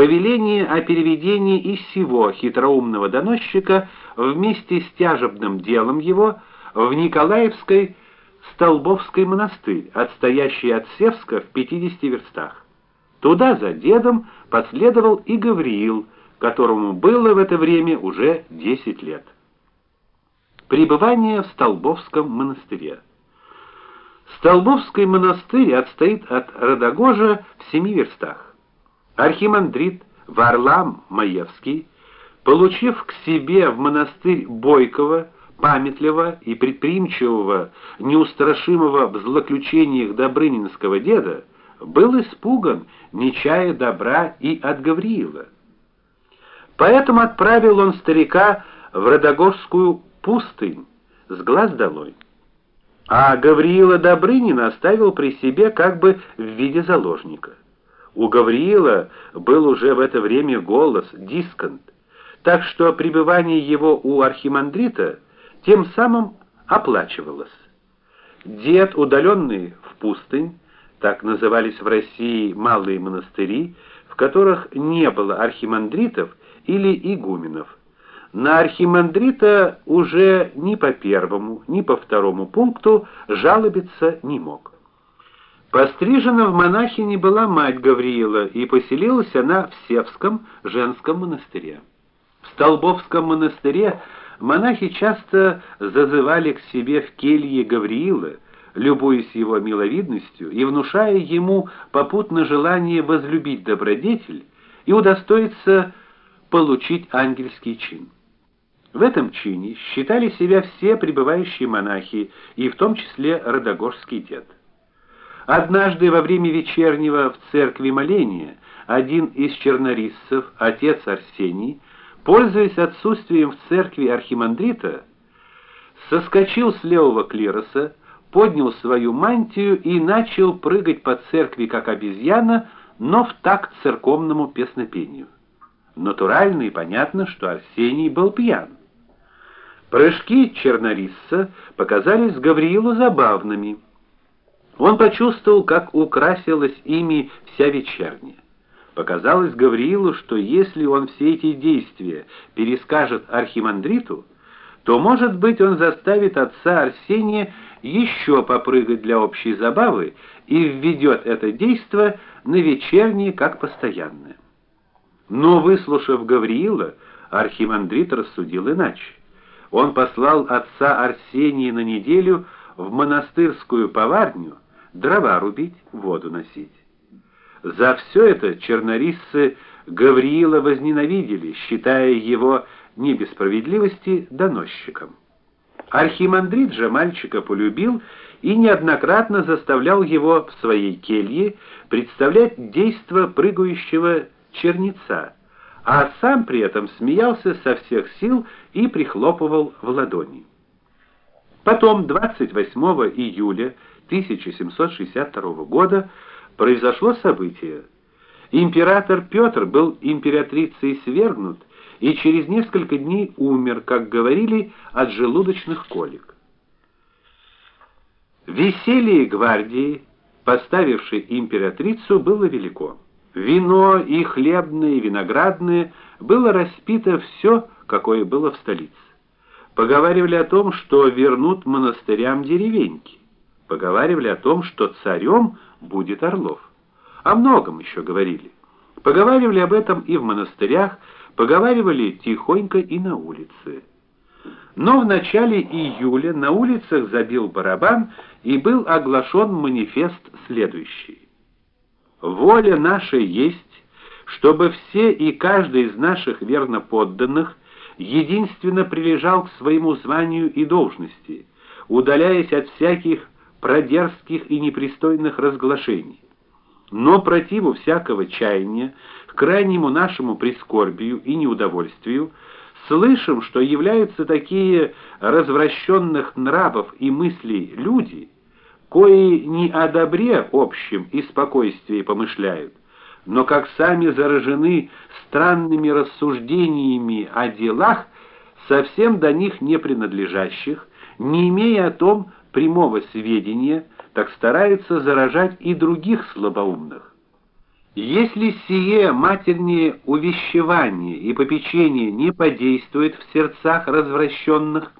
повеление о переведении из всего хитроумного доносчика вместе с тяжебным делом его в Николаевской Столбовский монастырь, отстоящий от Севска в 50 верстах. Туда за дедом последовал и Гавриил, которому было в это время уже 10 лет. Пребывание в Столбовском монастыре. Столбовский монастырь отстоит от Родогожа в семи верстах. Архимандрит Варлам Маевский, получив к себе в монастырь Бойкова, памятливого и предприимчивого, неустрашимого в злоключениях Добрынинского деда, был испуган, не чая добра и от Гавриила. Поэтому отправил он старика в Родогорскую пустынь с глаз долой. А Гавриила Добрынина оставил при себе как бы в виде заложника. У Гавриила был уже в это время голос, дисконт, так что пребывание его у архимандрита тем самым оплачивалось. Дед, удаленный в пустынь, так назывались в России малые монастыри, в которых не было архимандритов или игуменов. На архимандрита уже ни по первому, ни по второму пункту жалобиться не мог. Пострижена в монахини была мать Гавриила, и поселилась она в Севском женском монастыре. В Столбовском монастыре монахи часто зазывали к себе в келье Гавриила, любуясь его миловидностью и внушая ему попутно желание возлюбить добродетель и удостоиться получить ангельский чин. В этом чине считали себя все пребывающие монахи, и в том числе Родогорский дед. Однажды во время вечернего в церкви моления один из чернориссов, отец Арсений, пользуясь отсутствием в церкви архимандрита, соскочил с левого клироса, поднял свою мантию и начал прыгать по церкви как обезьяна, но в такт церковному песнопению. Натурально и понятно, что Арсений был пьян. Прыжки Чернорисса показались Гавриилу забавными. Он почувствовал, как украсилась ими вся вечерня. Показалось Гавриилу, что если он все эти действия перескажет архимандриту, то, может быть, он заставит отца Арсения еще попрыгать для общей забавы и введет это действо на вечерние как постоянное. Но выслушав Гавриила, архимандрит рассудил иначе. Он послал отца Арсения на неделю в монастырскую поварню дрова рубить, воду носить. За все это чернорисцы Гавриила возненавидели, считая его не без справедливости доносчиком. Архимандрит же мальчика полюбил и неоднократно заставлял его в своей келье представлять действо прыгающего черница, а сам при этом смеялся со всех сил и прихлопывал в ладони. Потом 28 июля 1762 года произошло событие. Император Петр был императрицей свергнут и через несколько дней умер, как говорили, от желудочных колик. Веселье гвардии, поставившей императрицу, было велико. Вино и хлебное, и виноградное было распито все, какое было в столице. Поговаривали о том, что вернут монастырям деревеньки. Поговаривали о том, что царем будет Орлов. О многом еще говорили. Поговаривали об этом и в монастырях, поговаривали тихонько и на улице. Но в начале июля на улицах забил барабан и был оглашен манифест следующий: Воля наша есть, чтобы все и каждый из наших верноподданных единственно прилежал к своему званию и должности, удаляясь от всяких продерзких и непристойных разглашений. Но противу всякого чаяния, к крайнему нашему прискорбию и неудовольствию, слышим, что являются такие развращенных нравов и мыслей люди, кои не о добре общем и спокойствии помышляют, но как сами заражены странными рассуждениями о делах, совсем до них не принадлежащих, не имея о том прямого сведения, так стараются заражать и других слабоумных. Если сие матернее увещевание и попечение не подействует в сердцах развращенных,